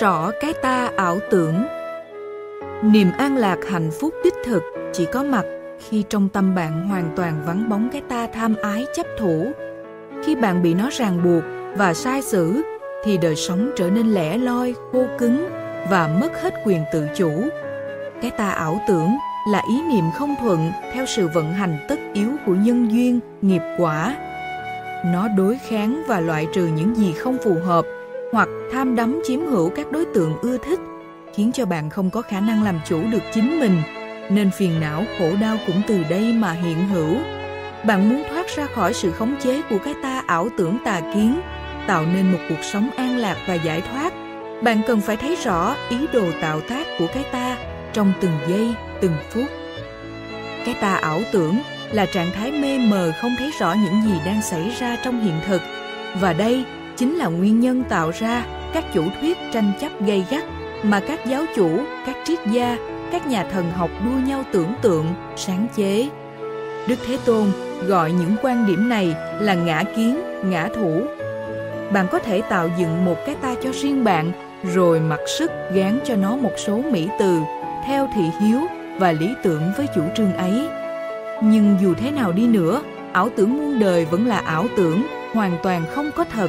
rõ cái ta ảo tưởng. Niềm an lạc hạnh phúc đích thực chỉ có mặt khi trong tâm bạn hoàn toàn vắng bóng cái ta tham ái chấp thủ. Khi bạn bị nó ràng buộc và sai xử, thì đời sống trở nên lẻ loi, khô cứng và mất hết quyền tự chủ. Cái ta ảo tưởng là ý niệm không thuận theo sự vận hành tất yếu của nhân duyên, nghiệp quả. Nó đối kháng và loại trừ những gì không phù hợp hoặc tham đắm chiếm hữu các đối tượng ưa thích, khiến cho bạn không có khả năng làm chủ được chính mình. Nên phiền não khổ đau cũng từ đây mà hiện hữu. Bạn muốn thoát ra khỏi sự khống chế của cái ta ảo tưởng tà kiến, tạo nên một cuộc sống an lạc và giải thoát, bạn cần phải thấy rõ ý đồ tạo tác của cái ta trong từng giây, từng phút. Cái ta ảo tưởng là trạng thái mê mờ không thấy rõ những gì đang xảy ra trong hiện thực, và đây chính là nguyên nhân tạo ra các chủ thuyết tranh chấp gay gắt mà các giáo chủ, các triết gia, các nhà thần học đua nhau tưởng tượng, sáng chế. Đức thế tôn gọi những quan điểm này là ngã kiến, ngã thủ. Bạn có thể tạo dựng một cái ta cho riêng bạn, rồi mặc sức gán cho nó một số mỹ từ, theo thị hiếu và lý tưởng với chủ trương ấy. Nhưng dù thế nào đi nữa, ảo tưởng muôn đời vẫn là ảo tưởng, hoàn toàn không có thật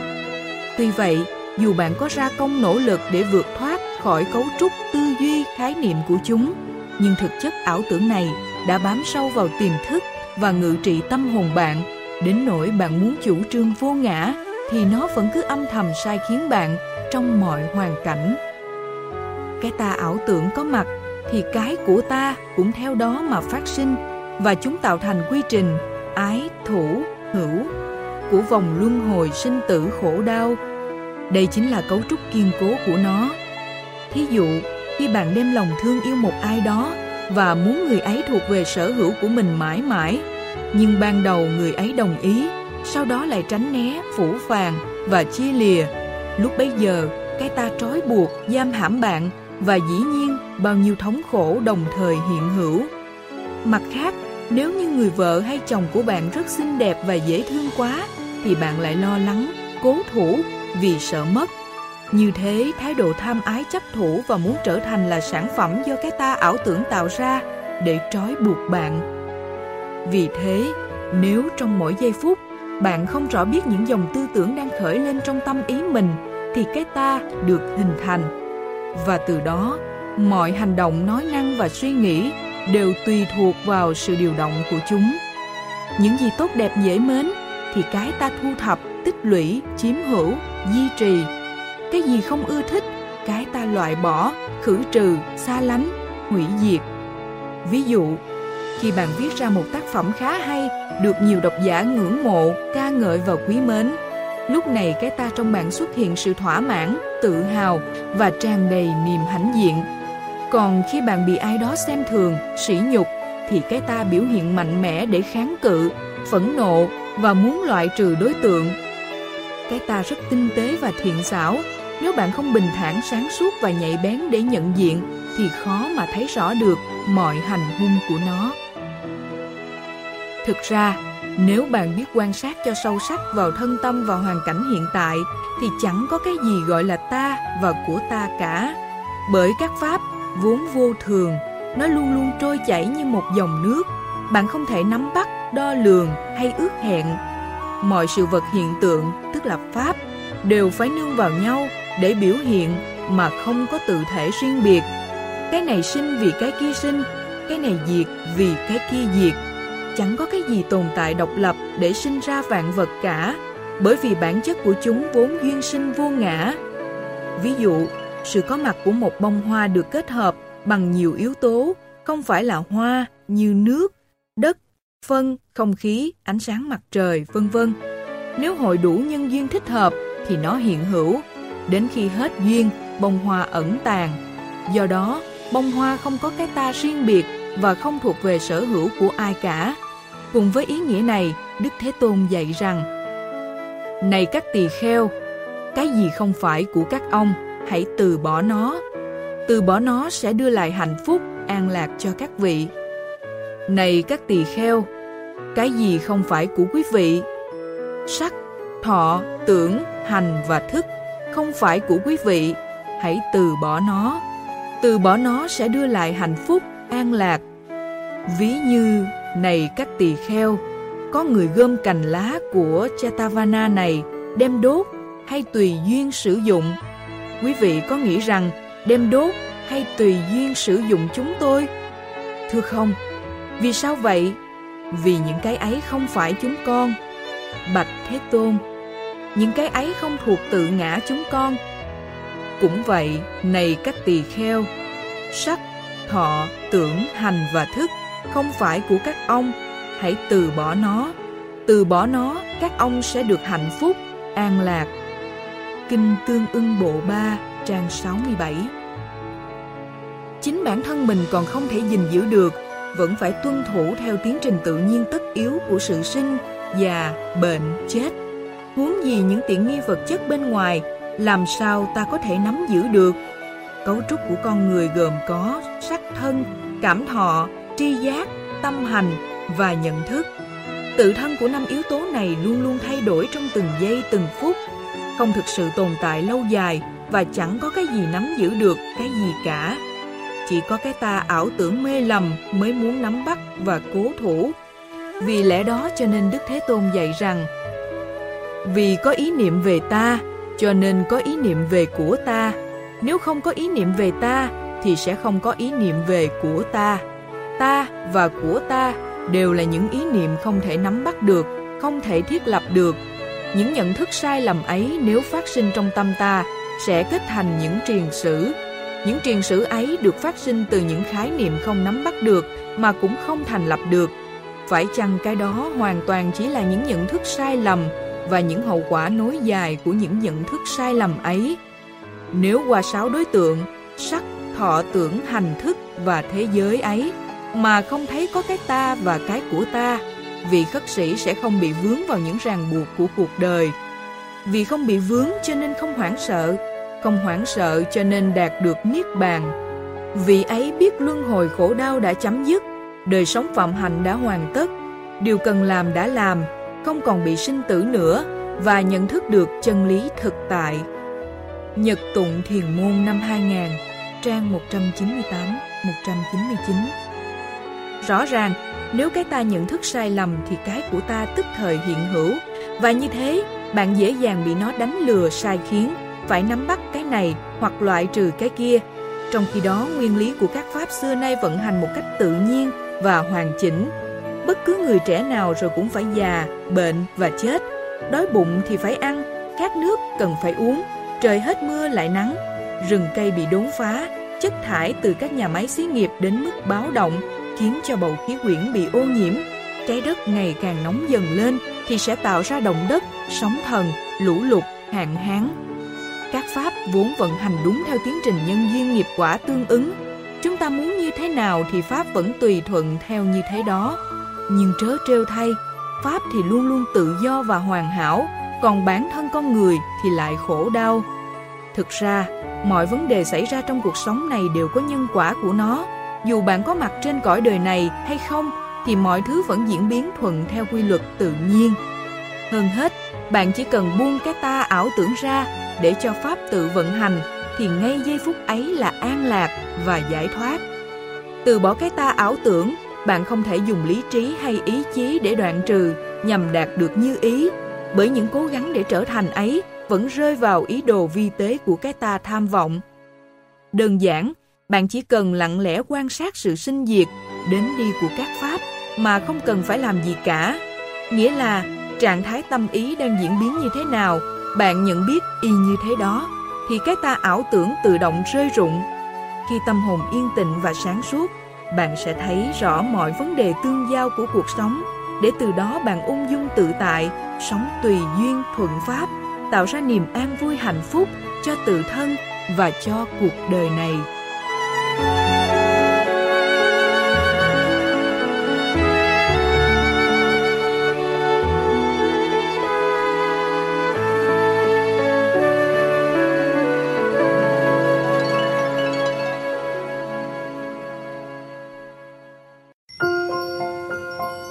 tuy vậy, dù bạn có ra công nỗ lực để vượt thoát khỏi cấu trúc tư duy, khái niệm của chúng, nhưng thực chất ảo tưởng này đã bám sâu vào tiềm thức và ngự trị tâm hồn bạn. Đến nỗi bạn muốn chủ trương vô ngã, thì nó vẫn cứ âm thầm sai khiến bạn trong mọi hoàn cảnh. Cái ta ảo tưởng có mặt, thì cái của ta cũng theo đó mà phát sinh và chúng tạo thành quy trình, ái, thủ, hữu của vòng luân hồi sinh tử khổ đau. Đây chính là cấu trúc kiên cố của nó. Thí dụ, khi bạn đem lòng thương yêu một ai đó và muốn người ấy thuộc về sở hữu của mình mãi mãi, nhưng ban đầu người ấy đồng ý, sau đó lại tránh né, phủ phàng và chia lìa. Lúc bấy giờ, cái ta trói buộc, giam hãm bạn và dĩ nhiên bao nhiêu thống khổ đồng thời hiện hữu. Mặt khác, nếu như người vợ hay chồng của bạn rất xinh đẹp và dễ thương quá thì bạn lại lo lắng, cố thủ vì sợ mất. Như thế, thái độ tham ái chấp thủ và muốn trở thành là sản phẩm do cái ta ảo tưởng tạo ra để trói buộc bạn. Vì thế, nếu trong mỗi giây phút bạn không rõ biết những dòng tư tưởng đang khởi lên trong tâm ý mình, thì cái ta được hình thành. Và từ đó, mọi hành động nói năng và suy nghĩ đều tùy thuộc vào sự điều động của chúng. Những gì tốt đẹp dễ mến thì cái ta thu thập, tích lũy, chiếm hữu, duy trì. Cái gì không ưa thích, cái ta loại bỏ, khử trừ, xa lánh, hủy diệt. Ví dụ, khi bạn viết ra một tác phẩm khá hay, được nhiều độc giả ngưỡng mộ, ca ngợi và quý mến, lúc này cái ta trong bạn xuất hiện sự thỏa mãn, tự hào và tràn đầy niềm hãnh diện. Còn khi bạn bị ai đó xem thường, sỉ nhục, thì cái ta biểu hiện mạnh mẽ để kháng cự, phẫn nộ và muốn loại trừ đối tượng. Cái ta rất tinh tế và thiện xảo. Nếu bạn không bình thản sáng suốt và nhạy bén để nhận diện, thì khó mà thấy rõ được mọi hành hung của nó. Thực ra, nếu bạn biết quan sát cho sâu sắc vào thân tâm và hoàn cảnh hiện tại, thì chẳng có cái gì gọi là ta và của ta cả. Bởi các pháp vốn vô thường, nó luôn luôn trôi chảy như một dòng nước bạn không thể nắm bắt, đo lường hay ước hẹn. Mọi sự vật hiện tượng, tức là pháp, đều phải nương vào nhau để biểu hiện mà không có tự thể riêng biệt. Cái này sinh vì cái kia sinh, cái này diệt vì cái kia diệt. Chẳng có cái gì tồn tại độc lập để sinh ra vạn vật cả, bởi vì bản chất của chúng vốn duyên sinh vô ngã. Ví dụ, sự có mặt của một bông hoa được kết hợp bằng nhiều yếu tố, không phải là hoa như nước phân, không khí, ánh sáng mặt trời, vân vân. Nếu hội đủ nhân duyên thích hợp thì nó hiện hữu. Đến khi hết duyên, bông hoa ẩn tàng. Do đó, bông hoa không có cái ta riêng biệt và không thuộc về sở hữu của ai cả. Cùng với ý nghĩa này, đức thế tôn dạy rằng, này các tỳ kheo, cái gì không phải của các ông, hãy từ bỏ nó. Từ bỏ nó sẽ đưa lại hạnh phúc, an lạc cho các vị này các tỳ kheo cái gì không phải của quý vị sắc thọ tưởng hành và thức không phải của quý vị hãy từ bỏ nó. Từ bỏ nó sẽ đưa lại hạnh phúc, an lạc. Ví như, này các tỳ kheo, có người gom cành lá của Chetavana này đem đốt hay tùy duyên sử dụng. Quý vị có nghĩ rằng đem đốt hay tùy duyên sử dụng chúng tôi? Thưa không, vì sao vậy? Vì những cái ấy không phải chúng con. Bạch Thế Tôn, những cái ấy không thuộc tự ngã chúng con. Cũng vậy, này các tỳ kheo, sắc, thọ, tưởng, hành và thức không phải của các ông, hãy từ bỏ nó. Từ bỏ nó, các ông sẽ được hạnh phúc, an lạc. Kinh Tương ưng Bộ 3, trang 67 Chính bản thân mình còn không thể gìn giữ được, vẫn phải tuân thủ theo tiến trình tự nhiên tất yếu của sự sinh, già, bệnh, chết. Huống gì những tiện nghi vật chất bên ngoài, làm sao ta có thể nắm giữ được? Cấu trúc của con người gồm có sắc thân, cảm thọ, tri giác, tâm hành và nhận thức. Tự thân của năm yếu tố này luôn luôn thay đổi trong từng giây từng phút, không thực sự tồn tại lâu dài và chẳng có cái gì nắm giữ được cái gì cả. Chỉ có cái ta ảo tưởng mê lầm mới muốn nắm bắt và cố thủ. Vì lẽ đó cho nên Đức Thế Tôn dạy rằng Vì có ý niệm về ta, cho nên có ý niệm về của ta. Nếu không có ý niệm về ta, thì sẽ không có ý niệm về của ta. Ta và của ta đều là những ý niệm không thể nắm bắt được, không thể thiết lập được. Những nhận thức sai lầm ấy nếu phát sinh trong tâm ta sẽ kết thành những triền sử. Những truyền sử ấy được phát sinh từ những khái niệm không nắm bắt được mà cũng không thành lập được. Phải chăng cái đó hoàn toàn chỉ là những nhận thức sai lầm và những hậu quả nối dài của những nhận thức sai lầm ấy? Nếu qua sáu đối tượng, sắc, thọ tưởng, hành thức và thế giới ấy, mà không thấy có cái ta và cái của ta, vị khất sĩ sẽ không bị vướng vào những ràng buộc của cuộc đời. Vì không bị vướng cho nên không hoảng sợ, không hoảng sợ cho nên đạt được niết bàn. Vị ấy biết luân hồi khổ đau đã chấm dứt, đời sống phạm hạnh đã hoàn tất, điều cần làm đã làm, không còn bị sinh tử nữa và nhận thức được chân lý thực tại. Nhật tụng thiền môn năm 2000, trang 198-199 Rõ ràng, nếu cái ta nhận thức sai lầm thì cái của ta tức thời hiện hữu, và như thế bạn dễ dàng bị nó đánh lừa sai khiến, phải nắm bắt này hoặc loại trừ cái kia. Trong khi đó, nguyên lý của các pháp xưa nay vận hành một cách tự nhiên và hoàn chỉnh. Bất cứ người trẻ nào rồi cũng phải già, bệnh và chết. Đói bụng thì phải ăn, khát nước cần phải uống, trời hết mưa lại nắng, rừng cây bị đốn phá, chất thải từ các nhà máy xí nghiệp đến mức báo động khiến cho bầu khí quyển bị ô nhiễm. Trái đất ngày càng nóng dần lên thì sẽ tạo ra động đất, sóng thần, lũ lụt, hạn hán. Các pháp vốn vận hành đúng theo tiến trình nhân duyên nghiệp quả tương ứng. Chúng ta muốn như thế nào thì pháp vẫn tùy thuận theo như thế đó. Nhưng trớ trêu thay, pháp thì luôn luôn tự do và hoàn hảo, còn bản thân con người thì lại khổ đau. Thực ra, mọi vấn đề xảy ra trong cuộc sống này đều có nhân quả của nó dù bạn có mặt trên cõi đời này hay không thì mọi thứ vẫn diễn biến thuận theo quy luật tự nhiên. Hơn hết, bạn chỉ cần buông cái ta ảo tưởng ra để cho pháp tự vận hành thì ngay giây phút ấy là an lạc và giải thoát. Từ bỏ cái ta ảo tưởng, bạn không thể dùng lý trí hay ý chí để đoạn trừ nhằm đạt được như ý, bởi những cố gắng để trở thành ấy vẫn rơi vào ý đồ vi tế của cái ta tham vọng. Đơn giản, bạn chỉ cần lặng lẽ quan sát sự sinh diệt, đến đi của các pháp mà không cần phải làm gì cả. Nghĩa là trạng thái tâm ý đang diễn biến như thế nào, bạn nhận biết y như thế đó, thì cái ta ảo tưởng tự động rơi rụng. Khi tâm hồn yên tịnh và sáng suốt, bạn sẽ thấy rõ mọi vấn đề tương giao của cuộc sống, để từ đó bạn ung dung tự tại, sống tùy duyên thuận pháp, tạo ra niềm an vui hạnh phúc cho tự thân và cho cuộc đời này.